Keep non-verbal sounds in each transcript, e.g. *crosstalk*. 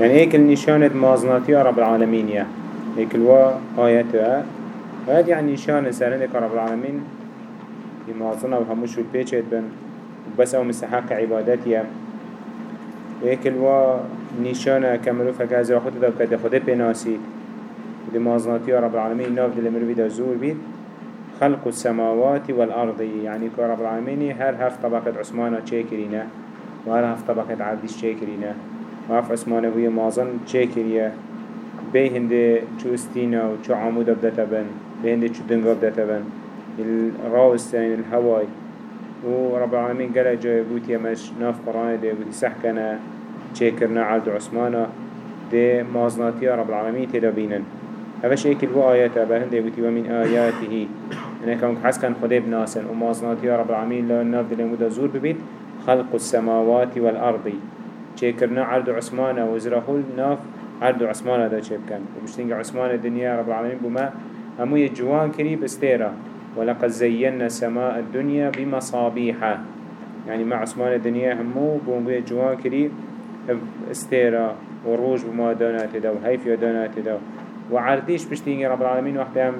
يعني ايك النشانة مازناتي رب العالمين يا ايك الوا آياتها وهذا يعني نشانة سرندك رب العالمين بمازنة وهموش البيتشت بن. بس أو مستحق عبادتي ويك الوا نشانة كملو فكازر خود دا كده خده بناسي دي مازناتي رب العالمين ناف دل مروي دا زور بيت خلق السماوات والأرض. يعني كرب العالمين هر هف طبقة عثمانة تشيكرينه وهر هف طبقة عبدش تشيكرينه وهف عثمانة هي مازن تشيكريه بي هنده چو استينا و چو عمود بدتا بن بي هنده چو دنگا بدتا بن الراوستين الهواي ورب العالمين قال جاي بوت يمش ناف قرآن دي بوت سحكنا تشيكرنا عبد عثمانة دي مازناتي رب العالمين تدابينن هذا شيء كل آيات بهند يقولي ومن آياته إنك كان حس كان خدي بناسن ومازنات يا رب العالمين لا نافذ لمدة زور ببيت خلق السماوات والأرض شكرنا عرض عثمان وزرهول ناف عرض عثمان هذا شيء كان ومشتين عثمان الدنيا رب العالمين بما همو يجوان كريب استيرا ولقد زينا سماء الدنيا بمصابيح يعني مع عثمان الدنيا همو بوم جوان كريب استيرا وروج بما دانات دا وهيف دانات دا وعرديش بشتيني رب العالمين وقت هم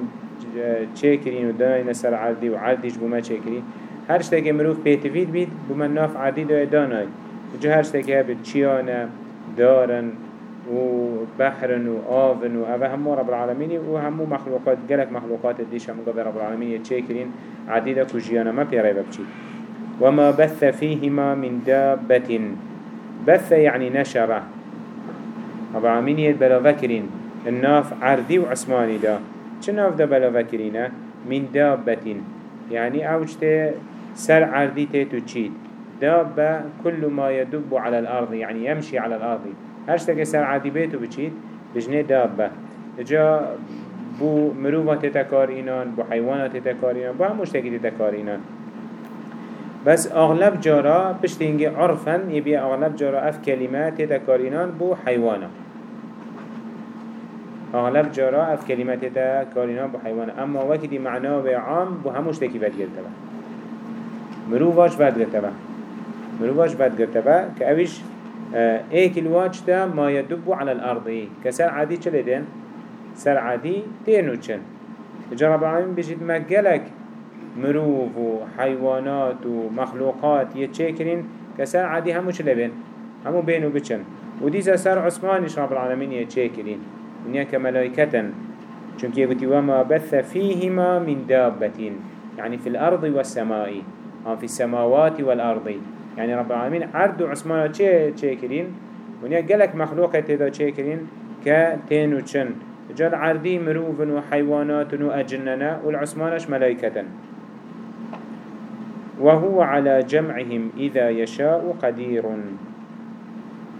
تشكرين ودانين نسر عردي وعرديش بما تشكرين هر شتاكي مروف بيتفيد بيت بما ناف عردي دا داناي وجه هر هبت چيانا دارن وبحرن وآفن وأفا همو رب العالمين وهمو مخلوقات جلك مخلوقات الديش همو قبل رب العالمين يتشكرين عديدة كجيانا ما بيري ببچي وما بث فيهما من دابة بث يعني نشره رب العالمين يتبلا فكرين الناف عردي وعثماني دا. چه ناف دا بلا فكرينه من دابة يعني اوجت سر عردي تيتو تشيد دابة كل ما يدب على الأرض يعني يمشي على الأرض. هشتك سر عردي بيتو بتشيد بجنه دابة. جا بو مروفة تتكارينان بو حيوانات تتكارينان بو هموش تكي تتكارينان بس اغلب جارا بشتينجي عرفا يبي اغلب جارا اف كلمات تتكارينان بو حيوانا اغلب جارا اف كلمات دا كارينا بو حيوان اما وكدي معناه بعام بو هموش تكي فد گرتبا مروفاش گرتبا مروفاش فد گرتبا كأوش ايك الواج دا ما يدب على الأرض. كسر عادي چلدين سر عادي تينو چن. جرب العالمين بجد مقلك مروف وحيوانات ومخلوقات يتشكرين كسر عادي همو چلبين همو بينو بچن. ودي سر عثماني رب العالمين يتشكرين ونيا كملائكة چونك يقولي وما بث فيهما من دابة يعني في الأرض والسماء في السماوات والأرض يعني رب العالمين عرض عثمان چه چه كرين ونيا قالك مخلوقة تدا چه كرين كتين وچن جال عردي مروف وحيوانات وأجننا والعثمانش ملائكة وهو على جمعهم إذا يشاء قدير.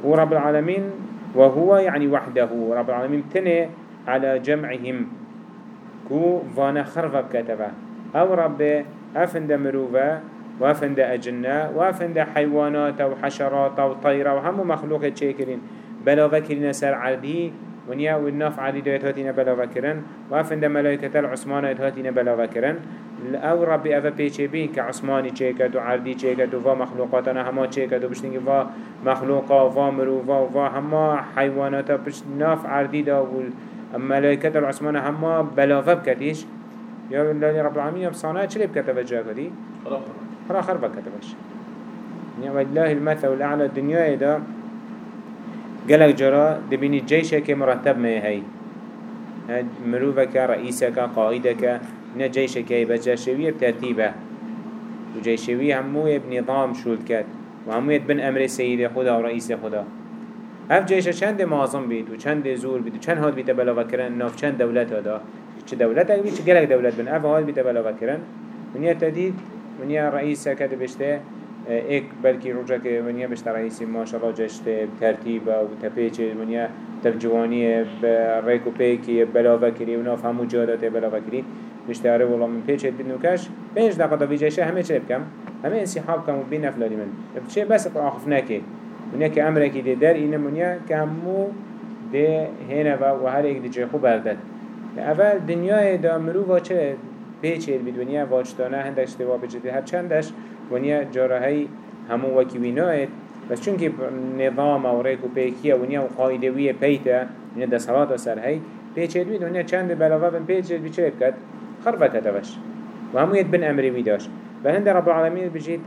ورب العالمين وهو يعني وحده. رب العالمين تنه على جمعهم. كو فانا خرفة بكتبه أو رب افند مروفة وافند اجنة وافند حيوانات وحشرات وطيرة وهم مخلوق تشيكرين بلا ذكرين سر عردي ونيا والناف عدي دويت هاتين بلا ذكرن وافند ملائكة العثمان هاتين بلا ذكرن أو ربي افا بيچه بين كعثماني چيكت وعردي چيكت وفا مخلوقاتنا هما چيكت وبشتنگي فا مخلوقا وفا مروفا وفا هما حيواناتا بش ناف عردي دا والملائكة العثمان هما بلافا بكتيش يا الله رب العالمين بصانع چلي بكتب جا كدي خرا خربا كتبش يا والله المثل الأعلى الدنيا دا قالك جرا دبيني جيشك مرتب ما هي. مروفك رئيسك قائدك نه جيشك بجاشوية بترتيبه. وجيشوية هموية بنظام شولد كات وهموية بن أمر سيد خدا ورئيس خدا. هف جيش چند معظم بيت؟ و چند زور بيت؟ و چند هاد بيت بلا وكرن ناف چند دولت هدا چه دولت؟ اگه چه گلک دولت بن اف هاد بيت بلا وكرن ونيا تديد ونيا رئيس كده بشته ایک بلکی روزا که ونیا بشت رئیسی ماشاءالله جشت ترتیب و تپیچ ونیا ترجوانی ریکو پیکی بلاوه کری و ناف همو جادات بلاوه کری بشتاره والله من پیچ بید نکش پنج دقیقه ویجایشه همه چه بکم همه انسحاب کم و بین افلالی من چه بس آخف نکه ونیا که امره کی ده در اینه منیا که همو ده هنه و هر ایک دیجه خوب بردد اول دنیای دا مرو و چه پیچه بید ونیا واجتانه هندش دوا بجده هر چندش ونیا جارهی همو وکی وینایت بس چونکه نظام و ریک و پیکیه ونیا و قایدوی پیته ونیا دستالات سرهی پیچه دنیا چند بلاوه بن پیچه بید چه بکد خربه کدوش و همویت بن امری میداش، و هند رب العالمین بجید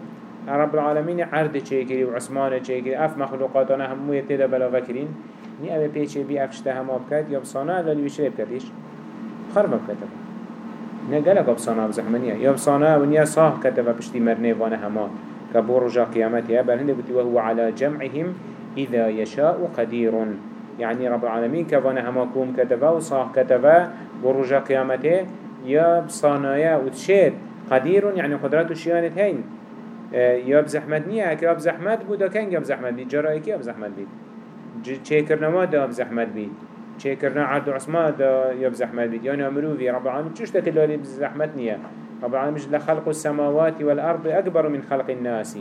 رب العالمین عرض چیکری و عثمان چیکری اف مخلوقاتانه همویت تیده بلاوه کرین. نی اوه پیچه بی افشته هم آب کد یا بسانه الالی بشه بکدیش خربه کدوش نه گلک ابسانا بزحمنیه یا ابسانا ونیا صاح کتبه پشتی مرنه وانه هما كبور رجا قيامتها بل هند بتي وهو على جمعهم إذا يشاء قدير. يعني رب العالمين كفانا هما كوم كتبا وصاح كتبا ورجا قيامته يا بصانايا وتشيد قدير يعني قدرات الشيانة هين يا بزحمت نية هكا بزحمت بودا كان بزحمت بيت جرائك يا بزحمت بيت چه ما دا بزحمت بيت چه عرض عثمان دا يا بزحمت بيت يعني أمروفي رب العالمين چوش تكلالي بزحمت نية رب العالمين لخلق السماوات والأرض أكبر من خلق الناس.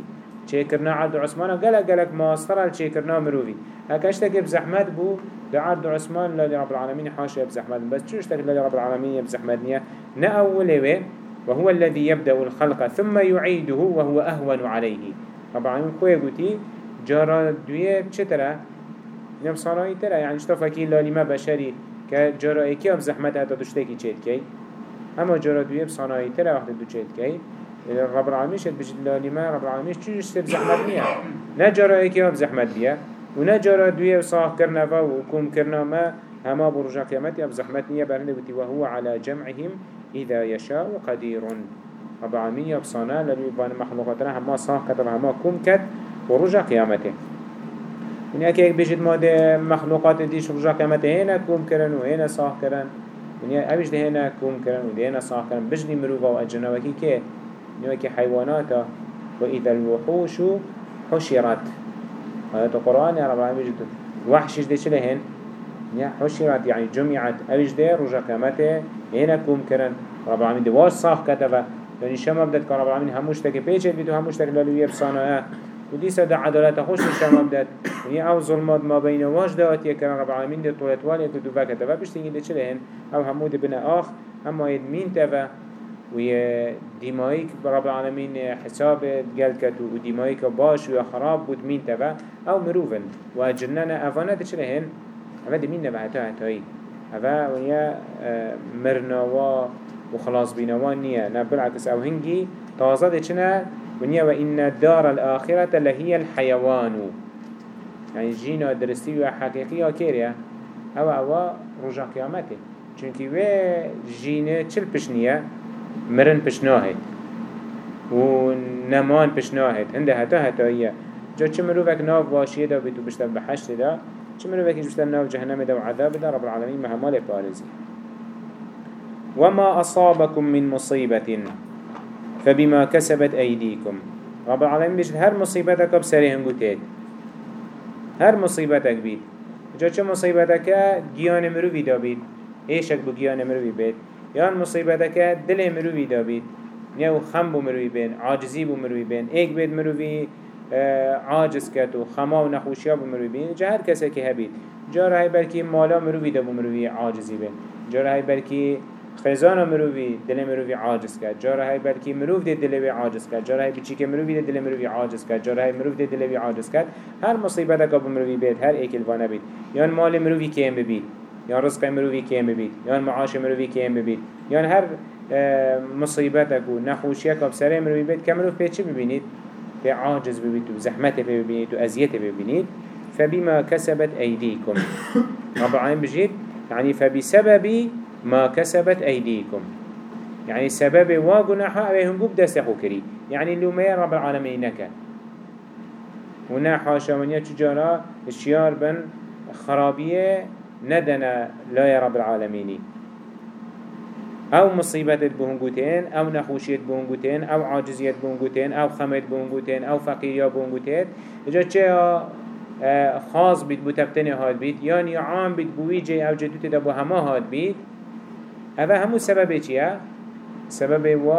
چه عرض عثمان قلق قلق ماستر چه کرنا مروفي هكاشتك بزحمت بو لعرض عثمان لا رب العالمين حاشا بزحمت بس شوش تك رب العالمين بزحمت نيا نأوله وهو الذي يبدأ الخلق ثم يعيده وهو أهون عليه. رب العالمين خوية قوتي دوية بشترة نم صناعي ترى يعني اشتفاكي لالما بشري كجارة ايكي بزحمت هتا تشتكي چيت كي اما جارة دوية بصناعي ترى وقت دو چيت كي رب العالمين شد بجد لالما رب العالمين چوش سب زحمت نيا نا جارة ايكي بزحمت بيا ونا جارة دوية صاح كرنا فا وكوم كرنا ما هما برجع قيامتي بزحمت نيا برهنه وهو على جمعهم إذا يشاء قدير رب العالمين يبصانا للي بان مخلوقاتنا هما صاح كتب هما كم كت ورجع قيامته يعني اكي بيجد ما ده مخلوقات ديش رجع قيامته هنا كم كرن وهنا صاح كرن يعني أبيش ده هنا كم كرن وده هنا صاح كرن بجني مروفا وأجنوكي كي نوكي حيواناتا وإذا الوحوش حشرت القرآن يا رب العالمين بيجد وحشش ده شلهن يا حشرت يعني جمعت أبيش ده رجع قيامته هنا كوم كرن رب العالمين دواش صاح كتبه يعني شما بدت كان رب العالمين هموش تك بيجت بيتو هموش تك لالوية بصانعه ودي سادة عدالة خوش شما بدت يعني أو ظلمات ما بين واش دوات يكرن رب العالمين دي طولت والي كدوبا كتبه بيشتيني دي چلهن أو همود بنا آخ اما يدمين تبه ويا ديمايك رب العالمين حساب جلكت وديمايك باش ويا خراب بود مين تبا أو مروفن وجننا افانا تشلهن هذا دي مين نبع هتا هتاي هذا ويا مرنوا وخلاص بينوا نيا نبلعكس أو هنجي تازه دي ونيا وإن الدار الآخرة لهي الحيوان يعني جينا درستي وحقيقية كيريا أو أو رجع قيامته چونكي و جينا چل پشنية مرن پشناهد و نمان پشناهد هنده هتا هتاییه جا چه مروفك ناف واشيه دا بيتو بشتر بحشت دا چه مروفك بشتر ناف جهنم دا و عذاب دا رب العالمين مهمال بارزي وما أصابكم من مصيبة فبما كسبت أيديكم رب العالمين بيشت هر مصيبتك بسري هنگوتيد هر مصيبتك بيت جا چه مصيبتك گيان مروفي دا بيت ايشك بو گيان مروفي بيت یان مصیبت که دل مروی دابید یا خم بو مروی بین عاجزی بو مروی بین ایک بید مروی عاجز کت و خما و نخوشیا بو مروی بین جا هر کسی که هبید. جا رای بلکی مالا مروی دا بو مروی عاجزی بین جا رای بلکی خزان مروی دل مروی عاجز کرد. جا رای بلکی مروف دل دل عاجز کرد. جا رای بچی که مروی دل مروی عاجز کرد. جا رای مروف دل دل عاجز کرد. هر مصیبت که بو مروی بید هر ایکل وانه بید یان مال مروی کیم ببید. یا رزق مروی کیم ببید. یا معاش مروی کیم ببید. یا هر آه، مصیبتک و نخوشیک و بسره مروی بید که مروف پیچه ببینید؟ به عاجز ببینید و زحمت ببینید و اذیت ببینید. فبما كسبت أيديكم رب *coughs* العالمين بجيت يعني فبسبب ما كسبت أيديكم. يعني سبب واقناحا أبيهم قب دستخو كري. يعني اللي ما رب العالمين نكا ونا حاشا من يتجارا الشيار بن خرابية ندنا لا يا رب العالمين أو مصيبت بونگوتين أو نخوشيت بونگوتين أو عاجزيت بونگوتين أو خمت بونگوتين أو فقيريا بونگوتين إجا چه آه، خاص بيت بوتبتني هاد بيت يعني عام بيت بويجي أو جدوت دبو هما هاد بيت. هذا همو سبب چيه سبب و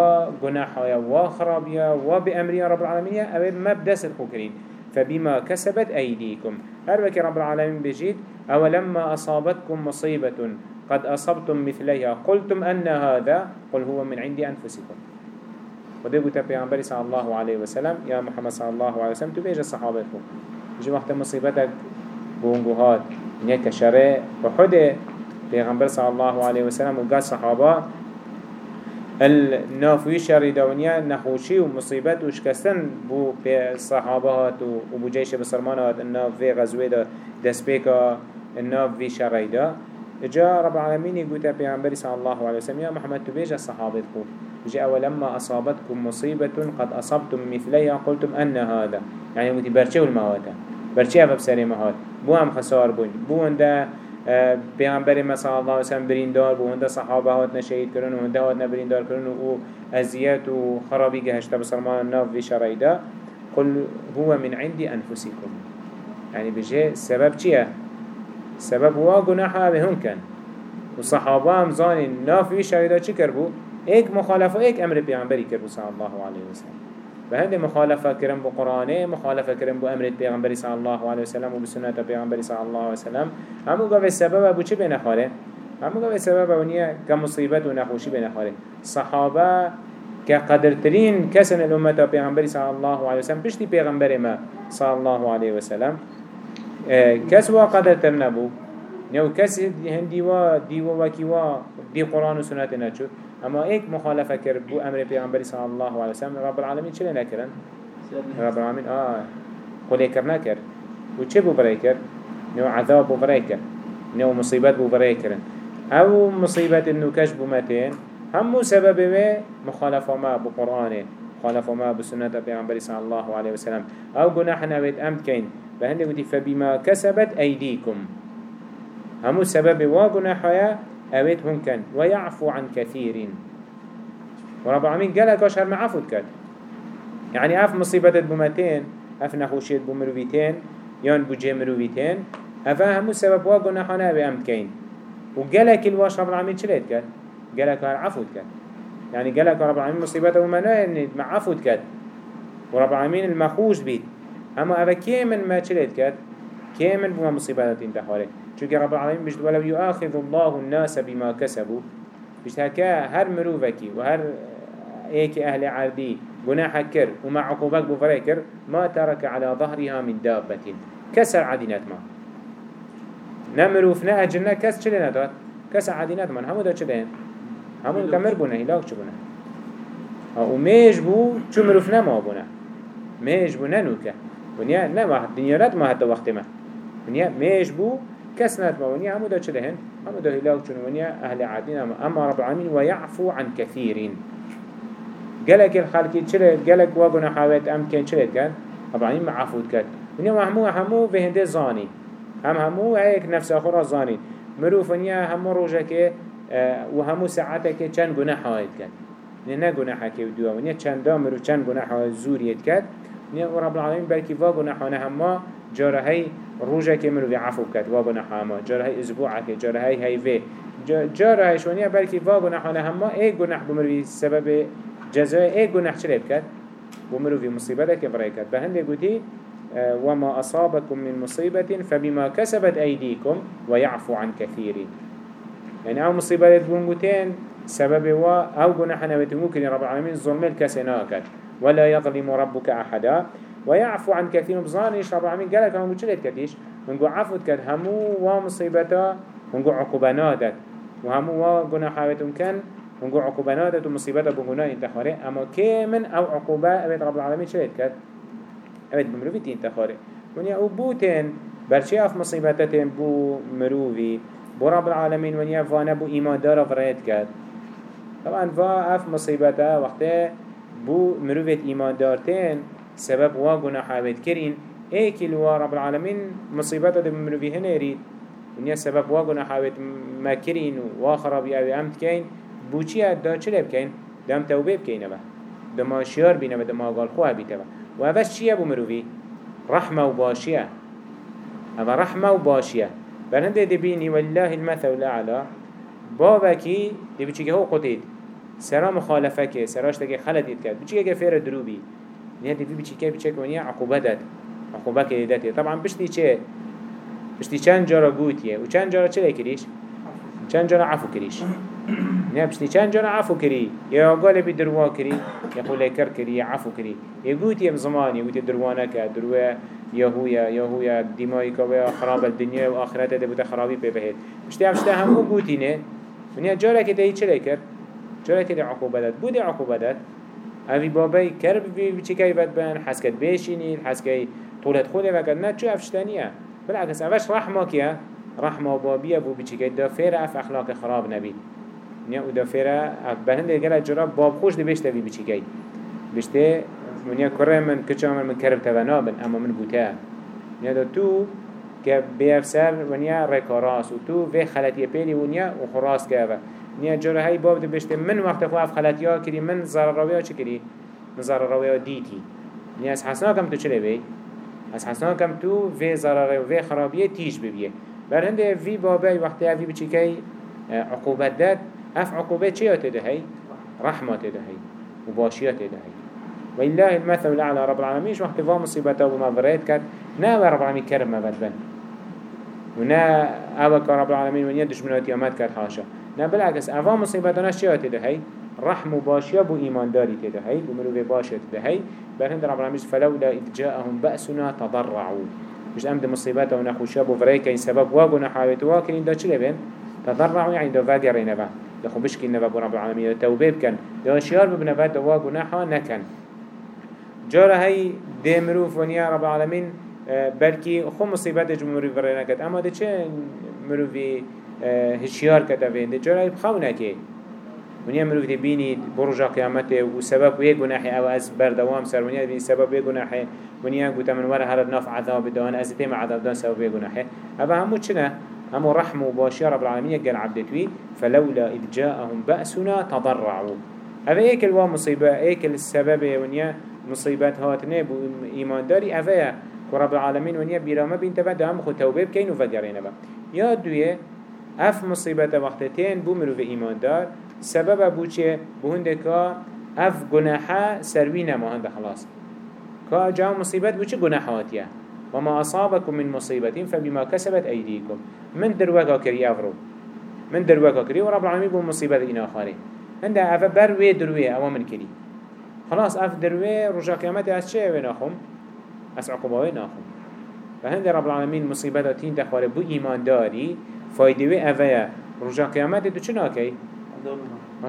گناحايا و خرابيا و بأمريا رب العالمين أو مبدس الخوكرين فبما كسبت أيديكم. هر وكي رب العالمين بجيد أولما أصابتكم مصيبة قد أصبتم مثلها قلتم أن هذا قل هو من عند أنفسكم. وده قلت پیغمبر صلى الله عليه وسلم يا محمد صلى الله عليه وسلم صحابه خو جي وقت مصيبتك بونگوهات نيا كشره وحده پیغمبر صلى الله عليه وسلم وقال صحابه النافوی شری دونیا نخوشی و مصیبت و شکستن بو به صحابه هات و بو جیش بسرمان هات الناف في غزوه دا دست بيكا الناف في شری دا. جا رب العالمين يقول پیغمبر صلى الله عليه وسلم يا محمد تبيج خو جاء ولما أصابتكم مصيبة قد أصبتم مثليها قلتم أن هذا. يعني يقول برشي والمواتا برشي أفب سري مهات بو هم خسار بون بو هنده پیامبر ما صلی الله علیه و سلم بریندار بو هنده صحابه هات نشهید کرن و هنده هات نبریندار کرن و اذیت و خرابی گهشت بسرمان ناف في شرایدا قل هو من عندي أنفسكم يعني بجي سبب چيه سبب وا گناحا به هون کن. و صحابه هم زانین نافی شهیدا چی کربو؟ ایک مخالفه ایک أمر پیغمبری کربو صلی الله علیه وسلم. و هند مخالفه کرن بو قرآنه مخالفه کرن بو أمر پیغمبری صلی الله علیه وسلم و بسنت پیغمبری صلی الله علیه وسلم همو گاوه سبب ابو چی بنخاره؟ همو گاوه سبب ابو نیه که مصیبت و نخوشی بنخاره صحابه که قدرترین کسن الامت پیغمبری صلی الله علیه وسلم پشتی پیغمبر ما صلی الله علیه وسلم کس وا قدرتر نبو نو کس هندی وا دیو وکی وا دی قرآن و سنت نچود اما ایک مخالفه کرد بو أمر پیغمبری صلی الله علیه وسلم رب العالمین چلی نکرن؟ رب العالمین آه قولی کر نکر و چه بو برای کرد؟ نو عذاب بو برای کرد. نو مصیبت بو برای کرن أو مصیبت النوکش بو متین همو سبب به مخالفه ما بو قرآنه مخالفه ما بسنة پیغمبری صلی الله علیه وسلم. أو گناح نوید امد کین. بهنده ودي فبما كسبت أيديكم همو سبب واقنا حياة أويت هم كان ويعفو عن كثير. ورب العالمين قال لك أشهر معفو كات. يعني أف مصيبة بمتين أف نخوشيت بمروفيتين يان بجي مروفيتين أفا همو سبب واقنا حياة بأمد كين. لك الواش رب العالمين شليت قال لك عفو كات. يعني قال لك رب العالمين مصيبة بمتين يعني معفو كات. ورب العالمين المخوش بيت. أما اوه كي من ما چلت كد كي من بما مصيبات انتحاره چونك رب العالمين بجد ولو يؤاخذ الله الناس بما كسبوا. بجد هكا هر مروفكي وهر ايك أهل عردي گناح كر ومع عقوبك بفريكر ما ترك على ظهرها من دابة. كسر عدينات ما. نمروف نا اجلنا كس چلنا داد كسر عدينات من همو دا چلين همو كمر بونه هلاك چو بونه؟ و ميش بو چو مروف نما بونه. ميش بو ننوكه ونیا نه ما دنیا رد ما حتی وقت ما. ونیا میش بو ما ونیا همو دا چه دهن همو دا ونیا أهل عادین اما اما رب العالمین ويعفو عن كثيرين قالك الخلق چره قالك واقنا حاوات ام كان چره كان رب العالمين معفوت كان ونیا همو همو به هنده زاني هم همو هيك نفس أخرى زاني مروف ونیا همو روجه که و همو ساعته که چند گناه حاید کن نه گناه که دوا ونیا چند دامر و چند گناه زوریت نیا و رب العالمین بلکی واگو نحانه هما جاره روژه که مروی عفو کد واگو نحاما جاره اسبوعه که جاره های هیوه جاره های شونیه بلکی واگو نحانه هما ای گناح بمروی سبب جزای ای گناح چلیب کد بمروی مصیبت که برای کد به هنده گوتی وما أصابكم من مصيبة فبما كسبت أيديكم ويعفو عن كثير. يعني أو مصيبة بونغوتين سبب وا أو جناح نبتي ممكن رب العالمين ظلم الكسناكت ولا يظلم ربك أحدا ويعفو عن كثير بظانيش رب العالمين قال لك هم شلت كتيش ونقول عفو كد همو ومصيبتا ونقول عقوباناتك وهمو وجناحاتهم كان ونقول عقوباناتك ومصيبتا بجناح انتخاري أما كمن أو عقوبة أبد رب العالمين شلت كد أبد بمروفي انتخاري ونيا أبوتين برشي أف مصيبتين بو مروفي. بو رب العالمين ونيا فانا بو إيمان دار فريد كد طبعا فا أف مصيبتا وقته بو مروفت ایمان دارتين سبب وا گناح عبد کرین. ایکی لوا رب العالمین مصیبت ده مروفی هنرید ونیا سبب وا گناح عبد ما کرین و خرابی آوی امت کین. بو چی دا چلی بکین دم توبه بکین با دما شیار بینه و دما قال خواه بیته و اوش چیه بو مروفی رحمه و باشیه. اما رحمه و باشیه. برنده دبینی والله المثل الاعلى بابکی دبی چیگه هو قطید. سرا مخالفه که سراش تگه خلط دید کرد. بچی که فیر دروبی. نه دیوی بچی که بچی کنی عقوبة داد عقوبة که دادی طبعا بشتی چه بشتی چند جارا گوتیه و چند جارا چه کریش چند جارا عفو کریش نه بشتی چند جانا عفو کری یا قال بی دروا خلی کر کری یا عفو زمان یا گوتی دروانة که دروا یا هویا یا هویا دیمایی که و خراب الدنیا و آخرت ده بوده خرابی پی بهید بشتی افشته همو گوتی نه منیا جارا که دهی چلی کرد جارا که ده عقوبتت بوده عقوبتت اوی بابای کرب بی چی که بد بن حسکت بیشینی حسکت طولت خوده وکد نه چو افشتانیه بالعکس اوش رحمه که رحمه بابیه بو بچی که دافیر اف اخلاق خراب نبید. نیا أو دافره بهنده گل جرا باب خوش دی بشته بی بچی که بشته منیا کره من کچا من من کرب توانا بن اما من بوته نیا دا تو که بیافسر ونیا رکاراس و تو وی خلطی پیلی ونیا و خراس که نیا جرا های باب دی بشته. من وقت خو اف خلطی ها کری من ضرر روی ها چه کری من ضرر روی ها دیتی. نیا از حسنا کم تو چلی بی؟ از حسنا کم تو وی ضرر و وی خرابیه تیج ببیه. بر هنده وی بابای وقتی اوی بچی که عقوبت داد اف عقوبت چه تدهی؟ رحمة تدهي وباشية تدهي والله المثل الأعلى رب العالمين شو وقت فا مصيبته وما بريت كات نا رب العالمين كرم ما بدبن ونا أبا رب العالمين ونيا دشمنات يامات كات حاشا. نا بالعكس أفا مصيبتنا شيء تدهي رحم وباشية بو إيمان داري تدهي بمروي باشية تدهي بل هند رب العالمين فلولا إذ جاءهم بأسنا تضرعوا مش أمد مصيبته ونخوشيا بو فريكا سبب واقو نحاوت واكرين دا چلي بين تضرعوا يعني دا فاقرين با لخو بشكي نبا رب العالمين توبه بكن دا شيار ببنا بعد دا واقو نحا نكن جارة هاي دي مروف ونيا رب العالمين بلكي خو مصيبت جمهوري فرينا كت اما دا چه مروفي هشيار كتبين دا جارة هاي بخونه كي ونیا مروف دی بینید برجا قیامته و سبب وی گناحی أو از بردوام سر. ونیا بینید سبب وی گناحی ونیا گوتا من وره هر ناف عذاب دان از تیم عذاب دان سبب وی گناحی اما همو چنه همو رحم و باشی رب العالمین قال عبدتوی فلولا اذ جاءهم بأسنا تضرعوا. اوه ایک الوا مصیبه ایک السبب ونیا مصیبت هاتنه بو ایمان داری. اوه رب العالمین ونیا بیرامه بین تبع هم خود توبه بکین و فگرینه با. یا دویه اف مصیبت وقتتین بو مروف ایمان دار سبب بو چه بو هنده که اف گناحه سروی نما هنده خلاص که جا مصیبت بو چه گناحاتیه وما أصابكم من مصيبة فبما كسبت أيديكم من دروكا كري أفرو من دروكا كري ورب العالمين بو مصيبة إنا خاري هنده أفا بروي دروي أو من كري خلاص أف دروي رجا قيامتي أس چه ناخم أس عقباوي ناخم فهنده رب العالمين مصيبة تين دخوار بو إيمان داري فايدوي أفا رجا قيامتي تو چه ناكي؟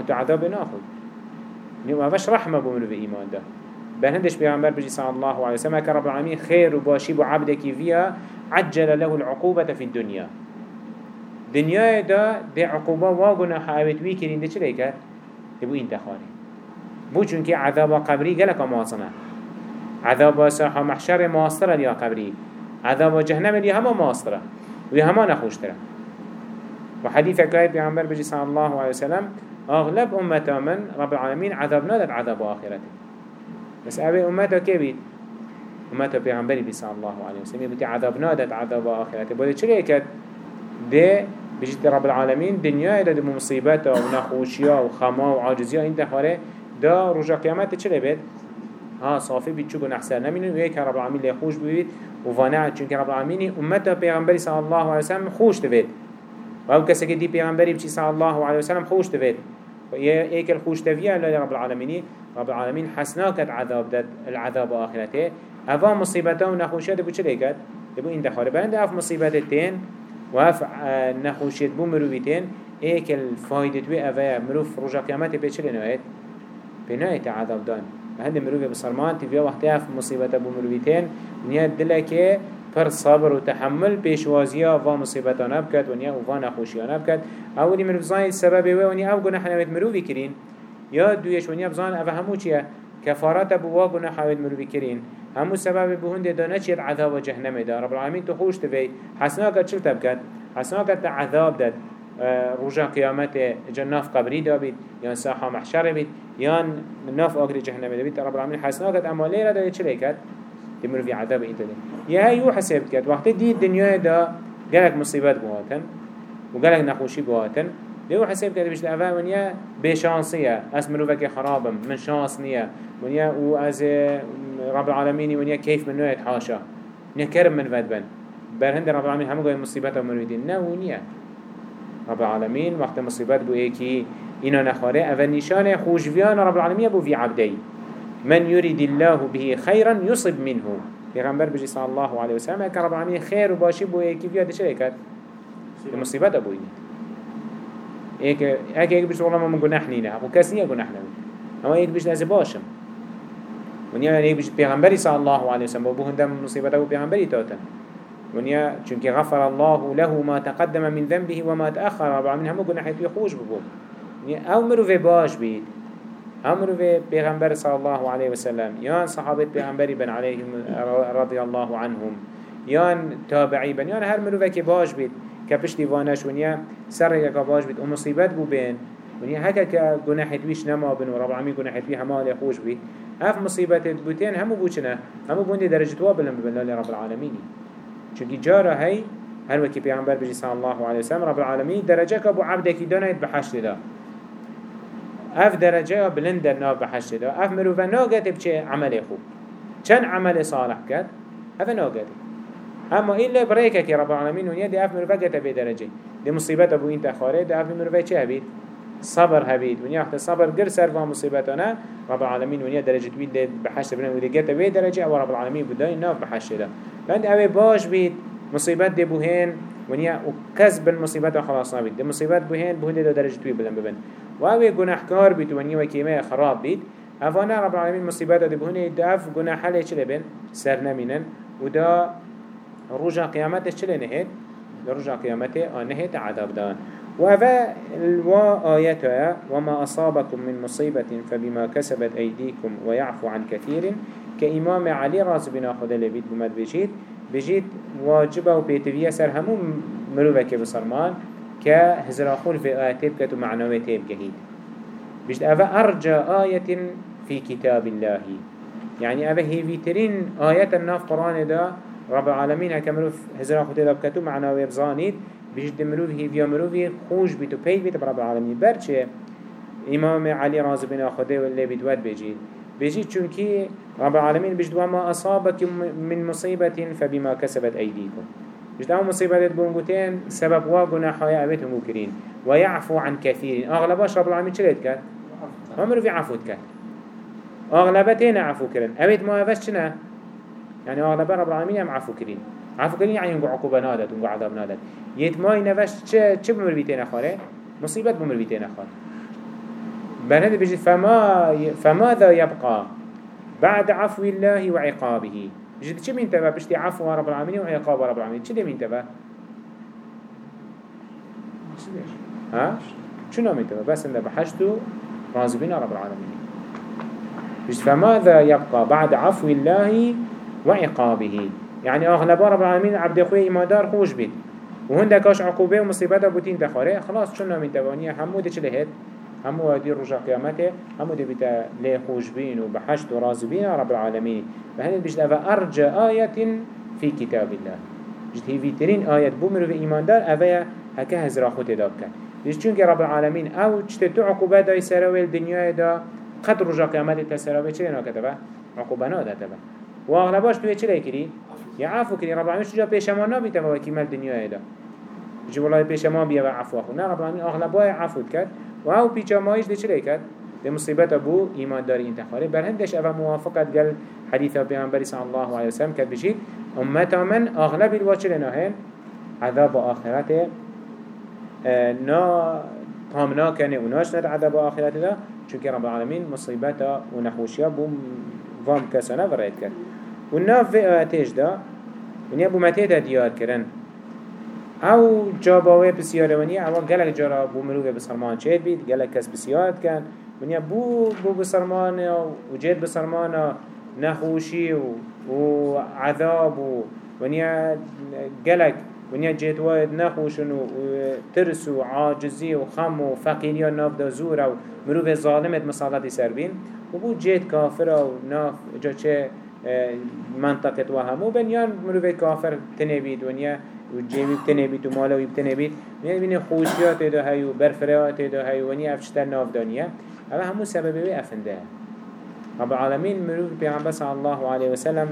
تو عذاب ناخد نيو اوش رحمة بمرو في إيمان ده بهندش بيغمبر بجي صلى الله عليه وسلم كرب العالمين خير وباشي بعبدك فيها عجل له العقوبة في الدنيا دنيا دا دي عقوبة واغنا حاوت ويكرين دي چلي كر دي بو چونك عذاب قبري قلق مواصنة عذاب ساحة محشر مواصرة ليا قبري عذاب جهنم ليا هما مواصرة ويا هما وحديث كايد بيغمبر بجي صلى الله عليه وسلم أغلب أمتا من رب العالمين عذاب نادت عذاب آخرته بس أبي أمتا كيبيت أمتا بيغمبري بي صلى الله عليه وسلم يبتي عذاب نادت عذاب آخرته بودي چلي كد دي بجيت رب العالمين دنيا دي مصيبتا ونخوشيا وخما وعاجزيا انت خاره دا رجا قيامت چلي بيت؟ ها صافي بيت چوكو نحسر نمينو ويك رب العالمين ليخوش بيت وفانع چونك رب العالمين أمتا بيغمبري صلى الله عليه وسلم خوش تبيت و أو کسی که دی پیغمبری بچی صلی الله علیه وسلم خوش دوید و ایک الخوش دویه الله رب العالمین رب العالمین حسناکت عذاب داد العذاب آخرته. اوا مصیبتا و نخوشیت بو چلی کد بو این دخاره برند أف مصیبت تین و اف نخوشیت بو مرویتین ایک الفایدت وی اوه مروف رجا قیامت پی چلی نوید پی عذاب دان. هند مروف بسرمان تیویا وقتی أف مصیبت بو مرویتین نیاد دلکه پر صبر و تحمل پیشوازیا و مصیبتان بکد و نیا و نخوشیان بکد اولی مروف زای سبب و نیا أو نوید مروفی کرین. یا دویش و نیا بزان أو همو چیه؟ كفارات ابو واقو نحاول مروي كرين همو سبب بهند چيت عذاب جهنم دا رب العالمين تخوش تفي حسنا قد چل تبكت حسنا قد عذاب داد. رجا قيامت جناف قبري دا بيت يان ساحة محشر بيت يان ناف آقر جهنم دا بيت رب العالمين حسنا قد أمالي را دا چلي كت تمر في عذاب إنت ده يا هاي حسبت كات وقت دي الدنيا دا جالك مصيبات بواتن وجالك نخوشي بواتن. ليو حسب كده بيش الأفا ونيا بشانسية. أسمرو فك خرابم من شانس نيا ونيا وأز رب العالمين ونيا كيف من نوع حاشا. ونيا كرم من فدبن برهند رب العالمين هم قوي مصيبات ومرويدين نا ونيا رب العالمين وقت مصيبات بو إيكي. إنا نخاره أفا نشان خوشفيان رب العالمين بو في عبدي. من يريد الله به خيرا يصب منه. پیغمبر بجي صلى الله عليه وسلم اكا رب العالمين خير وباشي بو ايكي فيها دشه ايكات المصيبات ابو ايني ايك ايك ايك بيش والله ما من گناح نينا ابو كاس نيا گناح نبي اما ايك بيش نازي باشم. ونيا ايك بيش پیغمبري صلى الله عليه وسلم بو هندم مصيبات ابو پیغمبري تاتن ونيا چونك غفر الله له ما تقدم من ذنبه وما تأخر. رب العالمين همو گناح خوش ببو. أو مروفه باش بید. هم مروفه پیغمبر صلی الله علیه وسلم. یان صحابة پیغمبری بن علیهم رضی الله عنهم. یان تابعی بن. یان هر مروفه که باش بید که پشتی وانش ونیا سر یک باش بید. و بو بین. ونیا هکا که گناحت ویش نما بن و رب العالمین گناحت وی همه خوش بید. اف مصیبت بوتين همو بوچنه همو بوندي درجة وابلن ببلال رب العالمين چونكي جارة هاي هل وكي پیغمبر بجي صلى الله عليه وسلم رب العالمين درجة كابو عبدك دانت بحشت ده اف درجه بلند در ناف بحشت دا اف مروفه ناگته بچه عمل خوب. چند عمل صالح کرد؟ اف ناگته اما إلا بريكا كي رب العالمين ونيا دي اف مروفه قته بدرجه دي مصيبت ابو انت خاره دي اف مروفه چه هبيد صبر هبيد ونيا وقت صبر قر سر و مصيبتنا رب العالمين ونيا درجه بيد دي بحشت بنا ودي قته بدرجه أو رب العالمين بداي ناف بحشت دا لأن اوه باش بيد مصيبت دي بوهين ونيا وكسب المصيبات خلاص نبيد دي مصيبت بوهين بوهين دي درجه بيد بلن ببن. و اوه گناهکار بید و نیوه کیمه خراب بید افانه رب العالمین مصیبت ده بهونه داف گناه حله چله بین سر نمینن. و دا رجا قیامتش چله نهید رجا قیامت آنهید عذاب دان. و اوه الوا آیتها وما أصابكم من مصيبة فبما كسبت أيديكم ويعفو عن كثير كإمام علي راس بنا خدا لبيت بمد بجيت بجيت واجبه و بيتوية سر همو مروفة كبصرمان كهزراخون في آيات بكت ومعنوية تبكهيد بجد أفا أرجى آية في كتاب الله يعني أفا هي فيترين آيات الناف قرآن دا رب العالمين هكمروف هزراخو تدا بكتو معنوية بزانيد بجد مروف هي فيا مروف خوش بيتو بيت بيت برب العالمين برچه إمام علي راز بن أخده واللي بيتواد بيجيد بيجيد چونكي رب العالمين بجد وما أصابك من مصيبة فبما كسبت أيديكم. مش دعوا مصيبات بونغوتين سبب وا جناحها أبيتهم مكرين ويعفو عن كثير. أغلباش رب العالمين شلت كات عمره في عفو كات أغلبتين عفو كرين أبيت ما أفش يعني أغلب رب العالمين هم عفو كرين. عفو كرين يعني نقول عقوبة نادت ونقول عذاب نادت. يتماي نفش چه بمر بيتين أخاره مصيبة بمر بيتين أخاره بنهد بيجي فما فماذا يبقى بعد عفو الله وعقابه؟ جد چه من تبا بشتي عفو رب العالمين وعقاب رب العالمين. چه من تبا ها؟ شنو من تبا بس انده بحشتو راضبين رب العالمين. جد فماذا يبقى بعد عفو الله وعقابه؟ يعني أغلب رب العالمين عبد أخوي إيمادار خوش بيت. وهندكاش عقوبة ومصيبة بوتين تخاره خلاص شنو من تبانيه حمود چه لهت همو هدي رجع قيامته همو دي بتا ليه خوش بين وبحشت وراز بين رب العالمين فهنا بيجد أفا أرجى آية في كتاب الله. جد هي فيترين آية بومرو في إيمان دار أفا هكا هزرا داب كان بيجد چونك رب العالمين أو چتتو عقوبة داي سراوي الدنيا دا قد رجع قيامته تسراوي چه لنا كتبه عقوبة نادا تبا وأغلباش توي چه لكري يعافو كري رب العالمين شجا بيشمان نابي تبا وكيمال الدنيا دا. جي والله بيشمان بيا عفو أخو. نا رب العالمين أغلبا عفو كات و أو پیچا مایش دی چلی کرد؟ دی مصیبت ابو ایمان داری انتخاره بر هندش اوه موافقت گل حدیث پیغمبری صلی الله علیه وسلم کرد بشید امتا من اغلب الواچل ناهن عذاب آخرت آه، نا طامنا کنه و ناش ند عذاب آخرت دا. چونکه رب العالمین مصیبت و نخوشیا بو وام کسانه ورد کرد. و ناف في آتش دا. ونیا بو متیت دیار کرن. أو جاباوه بسیاره ونیا أو گلک جارا بو مروه بسرمان چید بید گلک کس بسیارت کن ونیا بو بو بسرمان و جید بسرمان نخوشی و, و عذاب و ونیا گلک ونیا جید واید نخوشن و ترس و عاجزی و خم و فقیری و ناف دا زور و مروه ظالمت مسالتی سر بین. و بو جید کافر و ناف جا چه آه، منطقت و همو بنیان مروه کافر تنبید ونیا و جیبی بتنه بید و مالا وی بتنه بید میاد بینه خوشیات ده هی و برفرات ده هی و نی افشتر ناف دانیه اما سببه وی افنده. رب العالمین مروف پیغمبر صلی الله علیه وسلم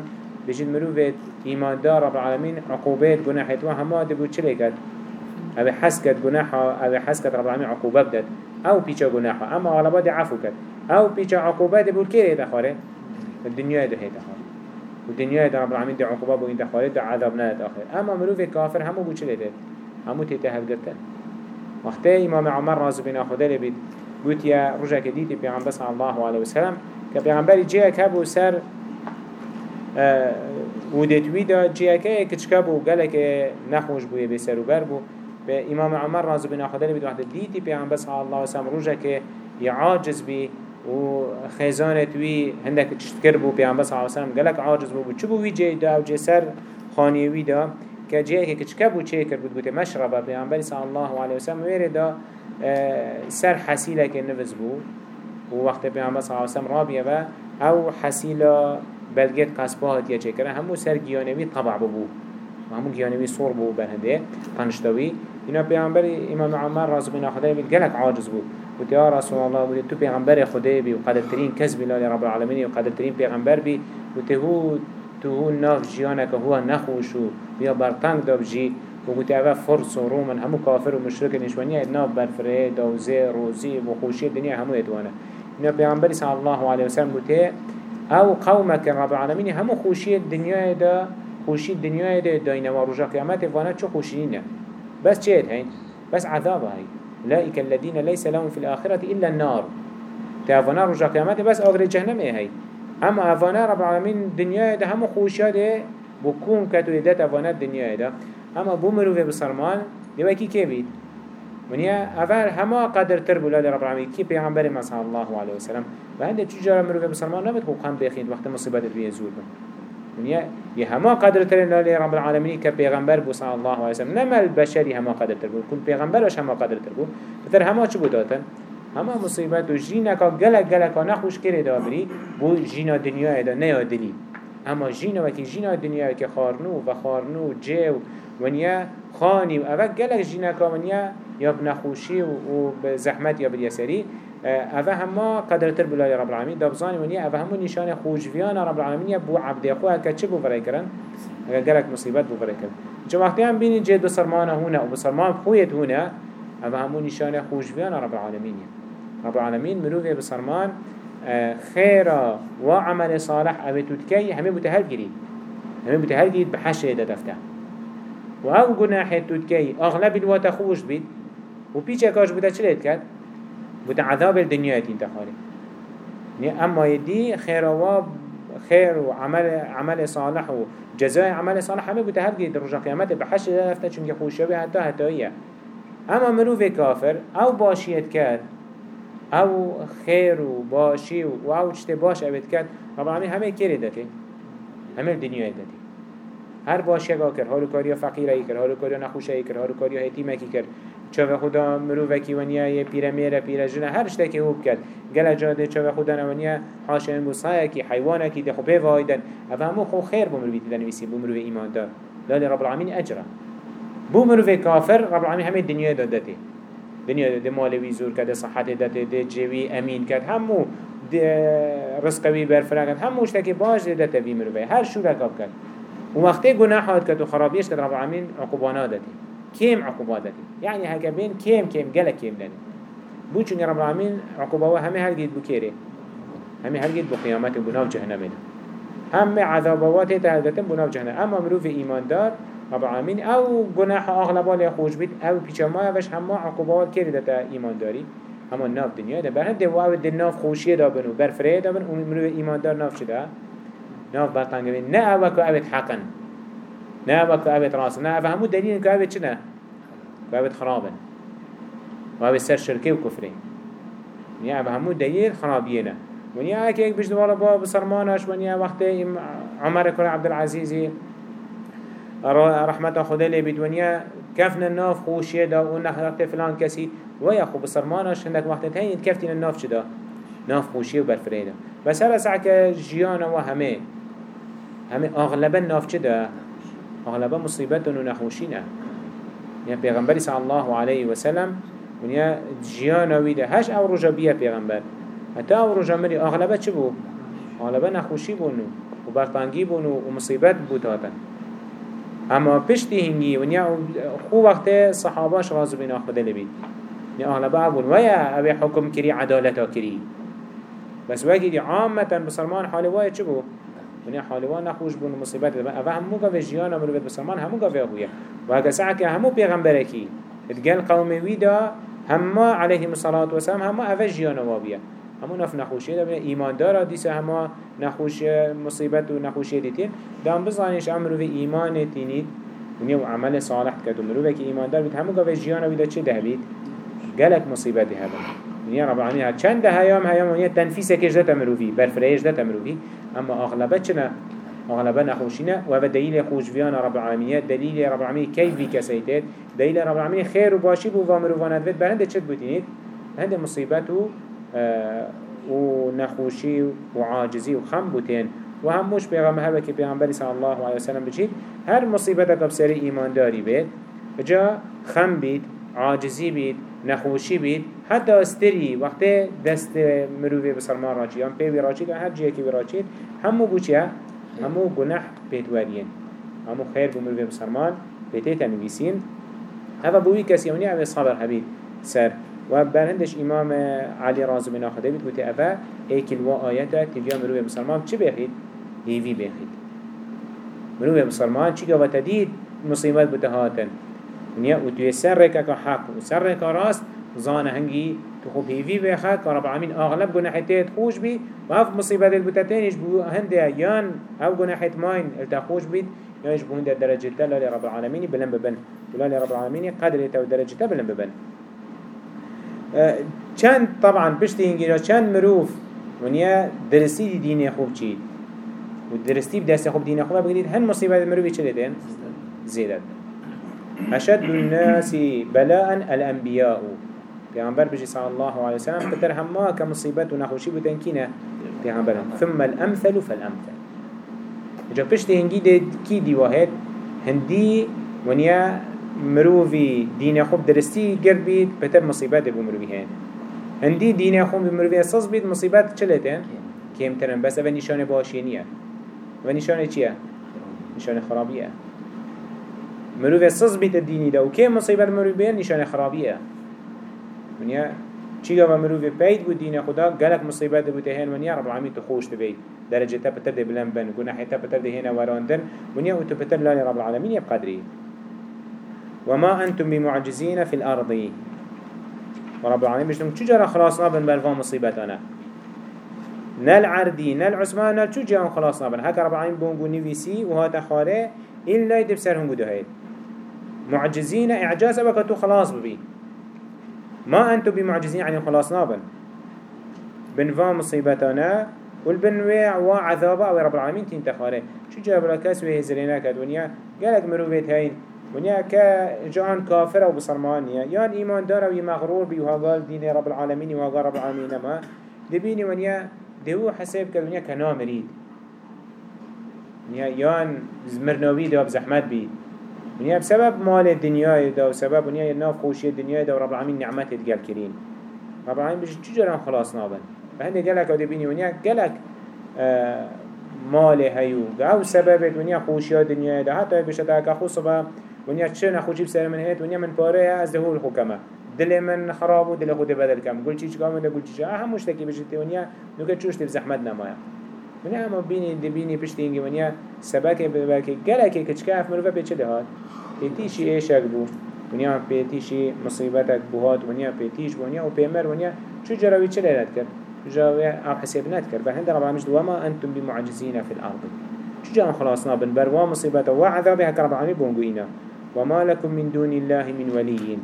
بجید مروف ایمان دار رب العالمین عقوبات گناحت و همه ده بود چلی کرد أو حس كد جناحا أو حس رب العالمين عقوبة بدد. أو بيچا جناحا اما غلبا دي عفو كد أو بيچا عقوبة دي بول كيري دخاره الدنيا ده هي دخاره والدنيا ده رب العالمين دي عقوبة بو انت خالد عذاب نهد آخر. أما مروف كافر همو بو چلي دد همو تتهل قرتن وقتی امام عمر راز بین خدا لبید گوت یا رجا کدیتی پیغمبر صلی الله علیه وسلم پیغمبری جه کبو سر ودتوی دا جه که کچکا بو گله که نخوش بوی به سر و بو. به امام عمر راز بین خدا لبید وقت دیتی پیغمبر صلی الله علیه وسلم رجا که عاجز بی و خزانت وی هندك تشتكر بو پیغمبر صلی الله علیه وسلم گلک عاجز بو چو بو وی جه دا و جه سر خانیوی دا که جایی که کچکه بود چه کرد بود بوده مشربه پیامبری صلی الله علیه وسلم ویره دا سر حسیله که نوز بود و وقت پیامبر صلی الله رابیه و أو حسیله بلگت قصبه هاتیه چه کرد همو سر گیانوی طبع ببو و همو گیانوی صور بو برهنده قنشتوی اینا پیامبر امام عمر راز بنا خدای بید گلک عاجز بود. بود یا رسول الله بود تو پیغمبر خدای بی و قدرترین کس بلال رب العالمین و قدرترین پیغمبر بی. و هو تو هو ناف جیانه که هو نخوش و بیا برطنگ داب جی. و گوتی اوه فرس و رومن همو کافر و مشرک نشوانی ناف برفره دوزه روزی و خوشی دنیا همو ادوانه. اینا پیغمبری صلی الله علیه وسلم گوتی أو قومك رب العالمين همو خوشی دنیا دا خوشی دنیا دا داینه و رجا قیامت وأنا چو خوشینه بس چه هين بس عذاب هاي أولئك الذين ليس لهم في الآخرة إلا النار. تافنا رجا قيامته بس آخر جهنم هاي اما افانه رب العالمين دنیا ده همو خوشا ده بكون كتو ده افانه دنیا ده. اما بو مروفه بسرمان ده كي بيت؟ ونیا اول همه قدر تر بولاد رب العالمين. كي پیغمبر ما صلى الله عليه وسلم. و هنده چجارا مروفه بسرمان نبت خو قم بخید وقت مصیبت بيه زور یه همه قدر ترین لاله رب العالمینی که پیغمبر بو صلی الله علیه وسلم نمه البشری همه قدر تر بود کن پیغمبرش همه قدر تر بود بتر همه چه بوداتن؟ همه مصیبت و جینکا گلک گلکا نخوش کرده دابری بو جینا دنیا دلی نیادنی اما جینا وکی جینا دنیا که خارنو و خارنو جه و ونیا خانی و اوه گلک جینا که ونیا یا بنخوشی و بزحمت یا بالیسری اوه همه قدرتر بلای رب العالمین. دابزانی ونیا اوه همه نشان خوشویان رب العالمین بو عبد خواه که چه بو برای کرن؟ گلک مصیبت بو برای کرن. چه وقتی هم بینی جد بسرمان هونه و بسرمان خویت هونه اوه همه نشان خوشویان رب العالمین. رب العالمين مروفه بسرمان آه، خيرا وعمل صالح. أبي تتكي همي بتهل جريد همي بتهل جريد بحشر و هم گناه تو کی اغلب الوات خوش بید. و پیچه کاش بوده چلید کرد؟ بوده عذاب دنیا انتخاری اما یدی خیر و خیر و عمل عمل صالح و جزای عمل صالح همه بوده. هر در روز قیامت به حشر رفته چون که خوشیابی حتی حتاییه. اما مروف کافر او باشیت کرد. او خیر و باشی و او چته باش عبد کرد رب همه همه کری داده همه دنیای داده هر باش یکا کرد حالو کاریا فقیره کرد حالو کاریا نخوشه کرد حالو کاریا حتیمه کرد. چاو خدا مروفکی ونیا میره پیره جنه هر شتکی هوب کرد. گل جاده چاو خدا نونیا حاشه انبوسایه کی حیوانه کی دخو به وایدن. همو خو خیر بمروی دیدن ویسی بمروی ایمان دار. لالی رب العالمین اجره بو مروی کافر رب العالمین همه دنیا داده دنیا ده مالوی زور کرد صحت داده ده جوی امین کرد. همو رزقوی برفرا کرد همو اشتاکی باش ده تبی مروی. هر شو رکاب کرد. و وقتی گناحات کرد و خرابیش کرد رب العالمین عقوبانا دادی. کیم عقوبا دادی؟ یعنی هکا بین کیم کیم گله کیم دادی. بو چون رب العالمین عقوبا همه هر گید بکیره. همه هر گید بقیامت بناو جهنم همه عذابات تهدتن بناو جهنم. اما مروف ایمان دار رب العالمين أو گناح اغلبا لي خوش بيت أو پیچما وش همه عقوبات کرده تا ایمان داری اما ناف دنیا ده بر و أو ده ناف خوشی دا بنو بر فره دا بنو مرو ایمان دار ناف چه ناف بین نه أو که اوید حقن نه أو که اوید راس نه أو همو دلیل که اوید چه نه که اوید خرابن و اوید سر شرکه و کفره يعني أو همو دلیل خرابیه نه ونیا اکه یک بجدوالا با بسرمانش ونیا وقت عمر کل عبدالعزیزی رحمت خدا لی بدونیا كفن الناف خوشيه دا و نخلقت فلان كسي. ويا خو بصرمانش هندك وقت تهين كفتين الناف چدا ناف خوشيه و برفريدا بس هر سعك جيانا و همه. همه اغلبا ناف چدا اغلبا مصيبت و نخوشينا يعني پیغمبر صلى الله عليه وسلم ونیا جیانا ویده هش أو رجا بیا پیغمبر. حتی أو رجا مری. اغلبه چه بو؟ اغلبه نخوشی بونو و برطانگی بونو و مصیبت بود هاتن اما پشتی هنگی ونیا خو وقت صحاباش غازو بین آخده لبید. نیا اغلبه ابون ویا اوی حکم کری عدالتا کری. بس وقتی عامتا بسلمان حال وای چه بو؟ ونیا حال وای نخوش بون مصیبت اوه همو گوه جیانا مروفت بسلمان همو گوه هویا و اگه ساعت که همو پیغمبره کی اتگل قوم ویدا همه علیهم الصلاة والسلام همه اوه جیانا وابیه همون نف نخوشی دا ایمان دارا دیسه همه نخوش مصیبت و نخوشی دیتین دام بزانیش امرو به ایمان تینید. و عمل صالح کد و مروه که ایمان دار بید همو گوه جیانا ویدا چه ده بید گلک مصیبت هبن. ونیا رب العالمین چند ده هیام هیام ونیا تنفیس کش ده تمروفی برفریش ده تمروفی أما أغلبة چنه؟ أغلبة نخوشينا و دليل خوش فيانا رب العالمين دليل رب العالمين كيف في كسيتات دليل رب العالمين خير وباشي بو ومروفانات بيت بهند چد بوتينيت هند مصيبته آه و نخوشي وعاجزي وخم بوتين و هموش پیغمبر هر وکی پیغمبری صلی الله علیه وسلم بچید هر مصیبت بسری ایمان داری بید. جا خم بید عاجزی بید. نخوشی بید حتی استری وقتی دست مروی بسرمان راچید هم پیوی راچید هر جیه که راچید همو بو چیه؟ همو گناه پیتورین همو خیر بو مروی بسرمان پیتی تنویسین هذا بوي كسي وني أبي صبر حبيب سر وبرهندش إمام علي رازو من آخده بيت بوتي أبا ايكل و آياتا تبيا مروي مسلمان چه بيخيد؟ هيوي بيخيد مروي مسلمان چه قوة تديد مصيبات بتهاتن. ونیا و توی سر رکا که حق و سر رکا راست زانه هنگی تو خوب هیوی بخد که رب العالمین آغلب گناحتیت خوش بی و هف مصیبت البتتینش بو هنده یان أو گناحت ماین التا خوش بید یانش بو هنده درجه تلا لرب العالمین بلن ببن. ولا لرب العالمین قدر تا و درجه تا بلن ببن. چند طبعا پشتی هنگی چند مروف ونیا درستی دین خوب چید؟ و درستی بدست خوب دین خوب بگیرید هن مصیبت مروفی چه دیدن؟ زیدت أشد الناس بلاء الأنبياء. پیغمبر بجي صلى الله عليه وسلم بتر هما كمصيبت ونخوشي بتنكينه پیغمبر ثم الأمثل فالأمثل. جا پشتی هنگی دید کی دیواهد هندی ونیا مروفی دین خوب درستی گرد بتر مصیبت بو مروفی هن. هندی دین خوب مروفی أساس بید مصیبت چلتن کم ترن بس و نشان باشینیه و نشان چیه؟ نشان خرابیه. مروف سز بيت الديني ده وكي مصيبة مروف بين نشان خرابية منيا چيگا و مروف بيت بود؟ دين خدا قالك مصيبة ده بوتهين منيا رب العالمين تخوش تبيت درجة تا بتر ده بلن بن. گناح تا بتر ده هنا وراندن. منيا وتو بتر لاني رب العالمين يبقدري وما أنتم بمعجزين في الأرض. ورب العالمين بيشتم چجرا خلاصنا بن بلفان مصيبتنا نال عردي نال عثمان نال چجرا خلاصنا بن هكا رب العالمين بونگو نويسي وهاتا خاره إلا يدفسر هم قدهيد معجزين إعجاز أبقى خلاص ببي. ما أنتو بمعجزين يعني خلاص نابن. بنفا مصيبتنا والبنويع وعذابا أو رب العالمين تين تخاري. شو جاب لكاس وهزرينا كدنيا قالك مروفيت هين. ونيا كجان كافر أو بصرمانيا يان إيمان دار أو مغرور بي وهاقال دين رب العالمين وهاقال رب العالمين ما. دبيني ونيا دهو حساب كدنيا كنامريد يان مرنوي ده بزحمت بي. ونیا بسبب مال الدنيا دا وسبب ونیا ناف خوشی الدنيا دا ورب العالمين نعمت تقال كرين رب العالمين بيجي چجرا خلاص نابن؟ فهنده قلق أو دبيني ونیا قلق آه مال هيو أو سبب ونیا خوشی الدنيا دا. حتى بشتا که خصبا ونیا چه نخوشی بسر من هيت ونیا من پاره از دهو الحكمه دل من خراب و دل خود بدل کم. گل چیچ کام ده گل چیچ هموش تکی بجتی ونیا. نوکه چوش تب زحمت ونیا اما بینی دبینی پشتی اینگی ونیا سبک ببکه گلکه کچکه اف مروفه پیچه دهات. پیتیشی ایشک بو ونیا پیتیشی مصیبتک بوهات ونیا پیتیش ونیا و پیمر ونیا چو جراوی چه لیلت کرد؟ جراوی أو حساب نت کرد. بل هند رب العالمين وما أنتم بمعجزين في الأرض. چو جان خلاصنا بن بر و مصیبت و عذابه هک رب العالمين بونگوینا وما لكم من دون الله من ولي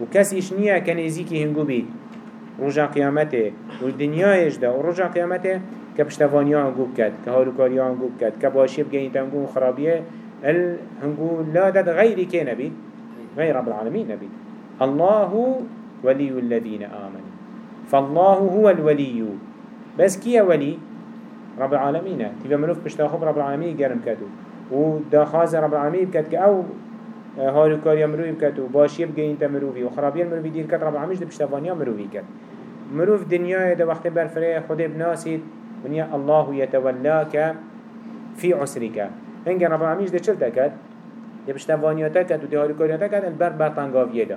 وكسيش نيا كان يزيكي هنگو بيت رجع قيامته والدنيا يجدا ورجع قيامته كبشتفانيا هنگو بكت كهاروكاريا هنگو بكت كباشي بگين تنگو خرابيه ال هنقول لا ده غير كي نبي غير رب العالمين نبي الله ولي الذين آمنوا. فالله هو الولي بس كي ولي رب العالمين تبا منوف بشتاخب رب العالمين قرم كتو ودا خاز رب العالمين بكت أو هارو كاريا مروي بكتو باشي بقى انت مروفي وخرابيا دير كت رب العالمين ده بشتافانيا مروفي كت مروف دنيا ده وقت برفره خده بناسيد ونيا الله يتولاك في عسرك. هنگه رب العالمين ده چل تكت ده پشتوانیاتا کد و ده. هاریکاریاتا کد البر برطنگاویه دا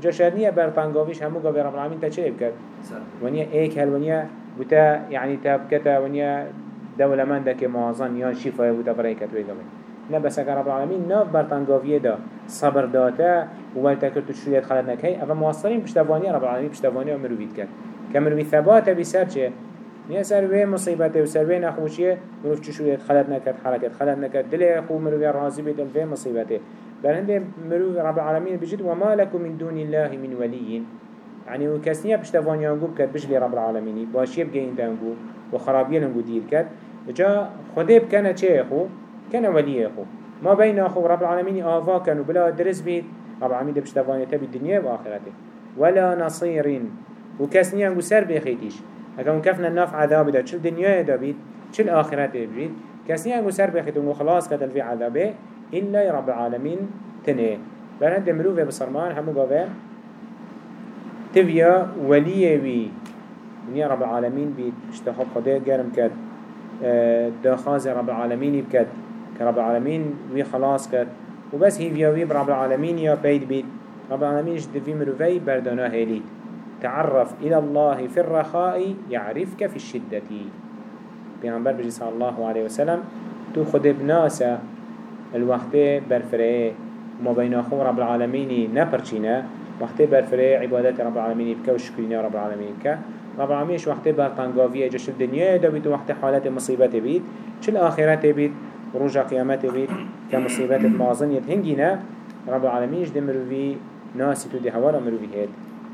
جا شاید نیه برطنگاویش همو گاوی رب العالمین تا چه بکرد؟ ونیا ایک هل ونیا بوتا يعني تابكتا ونیا دولة که معظم یا شفای بوتا برای کتوی گمین نه بس اگر رب العالمین ناف برطنگاویه دا صبر داتا و ولتا کرد شویت خلط نکهی. اما مواصلین پشتوانی رب العالمین پشتوانی مروید کرد. که مروید ثبات بسر چه؟ نیا سر وی مصیبته و سر وی نخوشیه مروف چشویت خلط نکرد حرکت خلط نکرد دل خو مروی راضی بیت الفی مصیبته بل هنده مروف رب العالمین بجد وما لكم من دون الله من ولي يعني وكسنيا بشتفانيا نقول كد بجلي رب العالمين باشيه بجين تنقو وخرابيه نقو دير كد جا خده بكنا چه اخو كان ولي اخو ما بين اخو رب العالمين آفا كانوا بلا درس بيت رب العالمين بشتفانيا تبي الدنيا وآخرته ولا نصير وكسنيا نقول سر بيخيتيش اگر كفنا الناف عذاب دا چل دنيا دا بيت چل آخرته بيت كسنيا نقول سر بيخيتون خلاص كتل في عذابه إلا رب العالمين تنه. برهند مروفه بصرمان همو قوه تبيا وي ونيا رب العالمين بيت اشتخاب خدای گرم كد آه، دخاز رب العالمين بكد كرب العالمين وي خلاص كد وبس فياوي برب العالمين يا بيت بيت رب العالمين اجد في مروفي بردنا هيلي تعرف إلى الله في الرخاء يعرفك في الشدة. بيعنبر بجي صلى الله عليه وسلم تو خد بناسا الوقت برفره وما بين أخو رب العالمين نبرچينا وقتی برفره عبادت رب العالمین بکه و شکرینه رب العالمین که. رب العالمینش وقتی برطنگاویه جش الدنیا دا بید و وقتی حالت مصیبت بید چل آخرت بید رجا قیامت بید که مصیبت مازن ید هنگینه رب العالمینش دمروی ناسی تو دهوار مروی هید